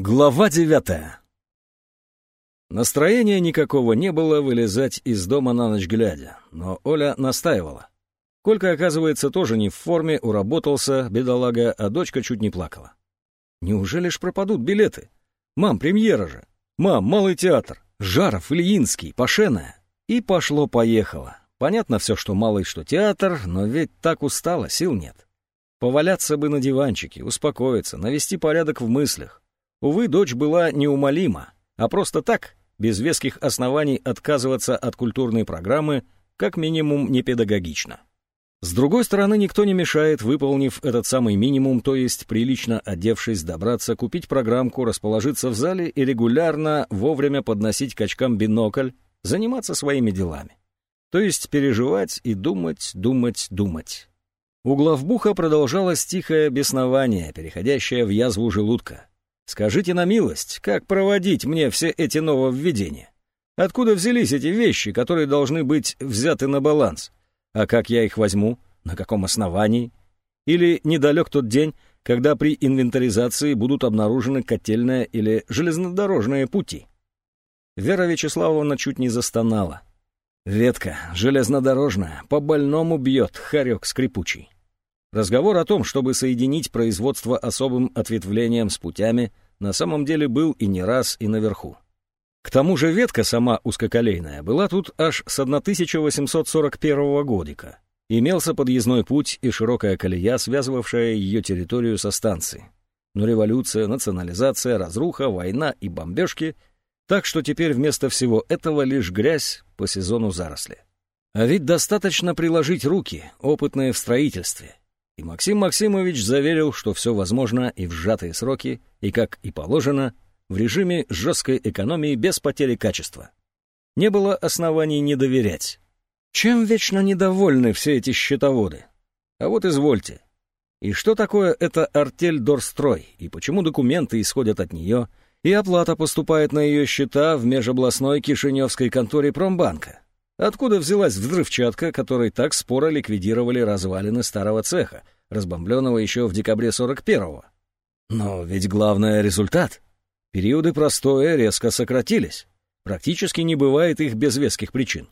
Глава девятая. Настроения никакого не было вылезать из дома на ночь глядя, но Оля настаивала. Колька, оказывается, тоже не в форме, уработался, бедолага, а дочка чуть не плакала. Неужели ж пропадут билеты? Мам, премьера же. Мам, малый театр. Жаров, Ильинский, Пашеная. И пошло-поехало. Понятно все, что малый, что театр, но ведь так устала, сил нет. Поваляться бы на диванчике, успокоиться, навести порядок в мыслях. Увы, дочь была неумолима, а просто так, без веских оснований отказываться от культурной программы, как минимум не педагогично. С другой стороны, никто не мешает, выполнив этот самый минимум, то есть прилично одевшись, добраться, купить программку, расположиться в зале и регулярно, вовремя подносить к очкам бинокль, заниматься своими делами. То есть переживать и думать, думать, думать. У главбуха продолжалось тихое беснование, переходящее в язву желудка. Скажите на милость, как проводить мне все эти нововведения? Откуда взялись эти вещи, которые должны быть взяты на баланс? А как я их возьму? На каком основании? Или недалек тот день, когда при инвентаризации будут обнаружены котельная или железнодорожные пути? Вера Вячеславовна чуть не застонала. Ветка, железнодорожная, по больному бьет, хорек скрипучий. Разговор о том, чтобы соединить производство особым ответвлением с путями, на самом деле был и не раз, и наверху. К тому же ветка сама узкоколейная была тут аж с 1841 годика. Имелся подъездной путь и широкая колея, связывавшая ее территорию со станцией. Но революция, национализация, разруха, война и бомбежки, так что теперь вместо всего этого лишь грязь по сезону заросли. А ведь достаточно приложить руки, опытные в строительстве, и Максим Максимович заверил, что все возможно и в сжатые сроки, и, как и положено, в режиме жесткой экономии без потери качества. Не было оснований не доверять. Чем вечно недовольны все эти счетоводы? А вот извольте. И что такое эта артель Дорстрой, и почему документы исходят от нее, и оплата поступает на ее счета в межобластной кишиневской конторе Промбанка? Откуда взялась взрывчатка, которой так споро ликвидировали развалины старого цеха, разбомбленного еще в декабре 41-го? Но ведь главное — результат. Периоды простоя резко сократились. Практически не бывает их без веских причин.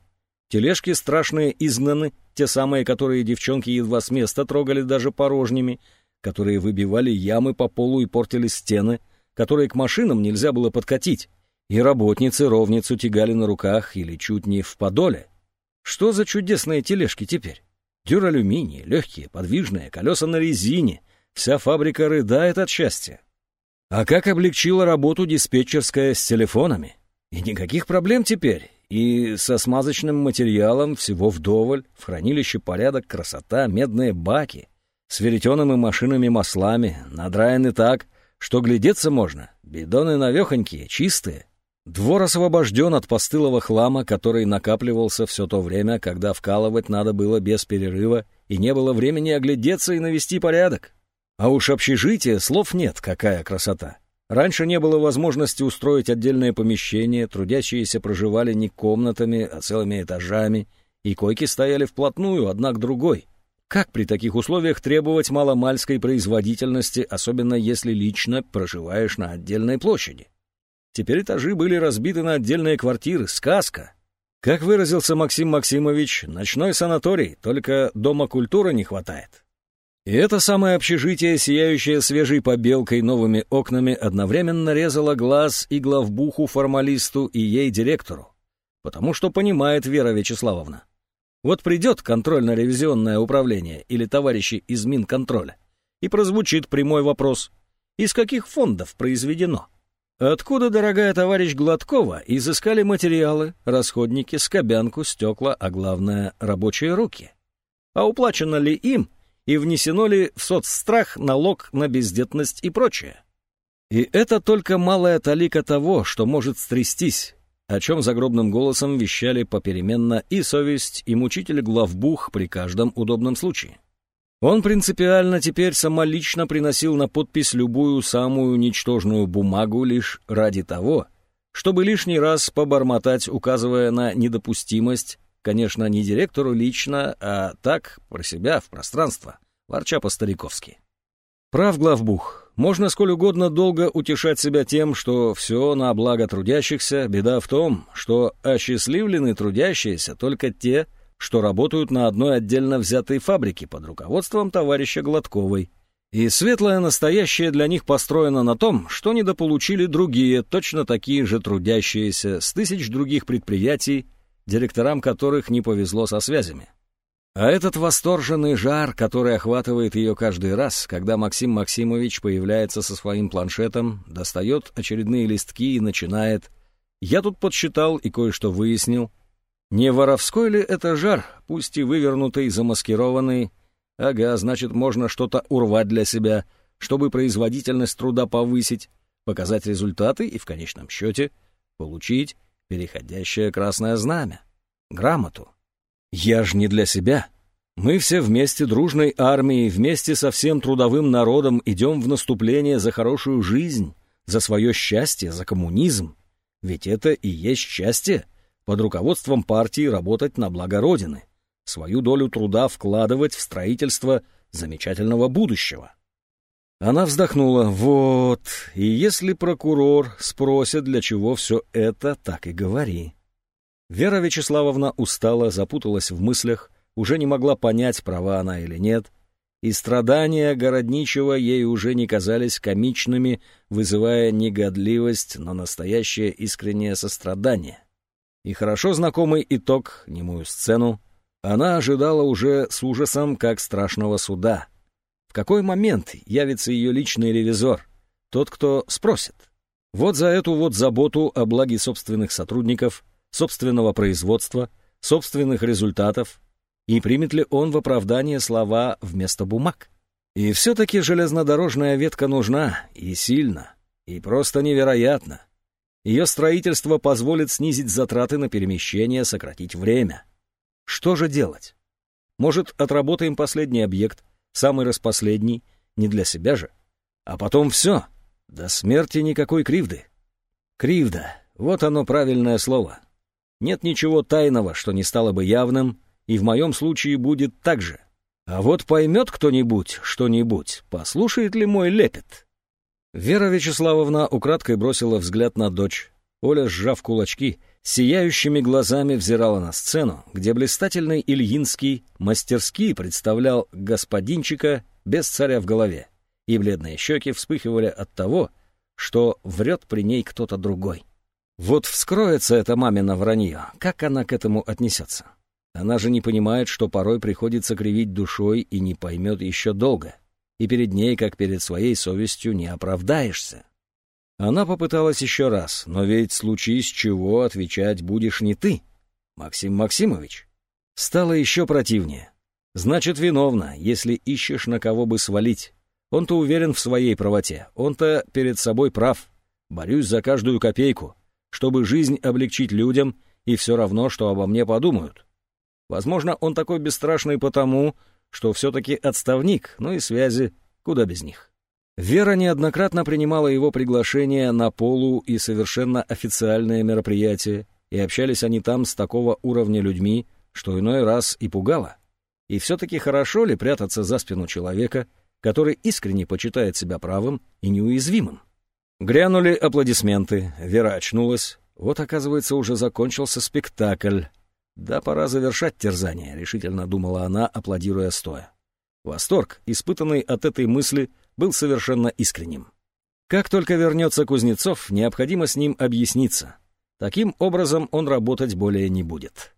Тележки страшные изгнаны, те самые, которые девчонки едва с места трогали даже порожними, которые выбивали ямы по полу и портили стены, которые к машинам нельзя было подкатить, и работницы ровницу тягали на руках или чуть не в подоле. Что за чудесные тележки теперь? Дюралюминий, легкие, подвижные, колеса на резине. Вся фабрика рыдает от счастья. А как облегчила работу диспетчерская с телефонами? И никаких проблем теперь. И со смазочным материалом всего вдоволь, в хранилище порядок, красота, медные баки. С веретеным машинами маслами, надраены так, что глядеться можно. Бидоны навехонькие, чистые. Двор освобожден от постылого хлама, который накапливался все то время, когда вкалывать надо было без перерыва, и не было времени оглядеться и навести порядок. А уж общежитие, слов нет, какая красота. Раньше не было возможности устроить отдельное помещение, трудящиеся проживали не комнатами, а целыми этажами, и койки стояли вплотную, одна к другой. Как при таких условиях требовать маломальской производительности, особенно если лично проживаешь на отдельной площади? Теперь этажи были разбиты на отдельные квартиры. Сказка. Как выразился Максим Максимович, ночной санаторий, только дома культуры не хватает. И это самое общежитие, сияющее свежей побелкой новыми окнами, одновременно резало глаз и главбуху формалисту и ей директору. Потому что понимает Вера Вячеславовна. Вот придет контрольно-ревизионное управление или товарищи из Минконтроля, и прозвучит прямой вопрос, из каких фондов произведено? Откуда, дорогая товарищ Гладкова, изыскали материалы, расходники, скобянку, стекла, а главное, рабочие руки? А уплачено ли им и внесено ли в соцстрах налог на бездетность и прочее? И это только малая талика того, что может стрястись, о чем загробным голосом вещали попеременно и совесть, и мучитель главбух при каждом удобном случае. Он принципиально теперь самолично приносил на подпись любую самую ничтожную бумагу лишь ради того, чтобы лишний раз побормотать, указывая на недопустимость, конечно, не директору лично, а так, про себя, в пространство, ворча по-стариковски. Прав главбух, Можно сколь угодно долго утешать себя тем, что все на благо трудящихся, беда в том, что осчастливлены трудящиеся только те, что работают на одной отдельно взятой фабрике под руководством товарища Гладковой. И светлое настоящее для них построено на том, что недополучили другие, точно такие же трудящиеся, с тысяч других предприятий, директорам которых не повезло со связями. А этот восторженный жар, который охватывает ее каждый раз, когда Максим Максимович появляется со своим планшетом, достает очередные листки и начинает «Я тут подсчитал и кое-что выяснил». Не воровской ли это жар, пусть и вывернутый, замаскированный? Ага, значит, можно что-то урвать для себя, чтобы производительность труда повысить, показать результаты и, в конечном счете, получить переходящее красное знамя, грамоту. Я ж не для себя. Мы все вместе дружной армией, вместе со всем трудовым народом идем в наступление за хорошую жизнь, за свое счастье, за коммунизм. Ведь это и есть счастье под руководством партии работать на благо Родины, свою долю труда вкладывать в строительство замечательного будущего. Она вздохнула. «Вот, и если прокурор спросит, для чего все это, так и говори». Вера Вячеславовна устала, запуталась в мыслях, уже не могла понять, права она или нет, и страдания Городничего ей уже не казались комичными, вызывая негодливость, но настоящее искреннее сострадание. И хорошо знакомый итог, немую сцену, она ожидала уже с ужасом, как страшного суда. В какой момент явится ее личный ревизор, тот, кто спросит? Вот за эту вот заботу о благе собственных сотрудников — собственного производства, собственных результатов, и примет ли он в оправдание слова вместо бумаг. И все-таки железнодорожная ветка нужна, и сильно, и просто невероятно. Ее строительство позволит снизить затраты на перемещение, сократить время. Что же делать? Может, отработаем последний объект, самый распоследний, не для себя же? А потом все, до смерти никакой кривды. Кривда, вот оно правильное слово. Нет ничего тайного, что не стало бы явным, и в моем случае будет так же. А вот поймет кто-нибудь что-нибудь, послушает ли мой лепет? Вера Вячеславовна украдкой бросила взгляд на дочь. Оля, сжав кулачки, сияющими глазами взирала на сцену, где блистательный Ильинский мастерски представлял господинчика без царя в голове, и бледные щеки вспыхивали от того, что врет при ней кто-то другой. Вот вскроется это мамино вранье, как она к этому отнесется? Она же не понимает, что порой приходится кривить душой и не поймет еще долго. И перед ней, как перед своей совестью, не оправдаешься. Она попыталась еще раз, но ведь случись чего отвечать будешь не ты, Максим Максимович. Стало еще противнее. Значит, виновна, если ищешь на кого бы свалить. Он-то уверен в своей правоте, он-то перед собой прав. Борюсь за каждую копейку чтобы жизнь облегчить людям, и все равно, что обо мне подумают. Возможно, он такой бесстрашный потому, что все-таки отставник, ну и связи куда без них. Вера неоднократно принимала его приглашения на полу и совершенно официальные мероприятия, и общались они там с такого уровня людьми, что иной раз и пугало. И все-таки хорошо ли прятаться за спину человека, который искренне почитает себя правым и неуязвимым? Грянули аплодисменты, Вера очнулась. Вот, оказывается, уже закончился спектакль. Да, пора завершать терзание, решительно думала она, аплодируя стоя. Восторг, испытанный от этой мысли, был совершенно искренним. Как только вернется Кузнецов, необходимо с ним объясниться. Таким образом он работать более не будет.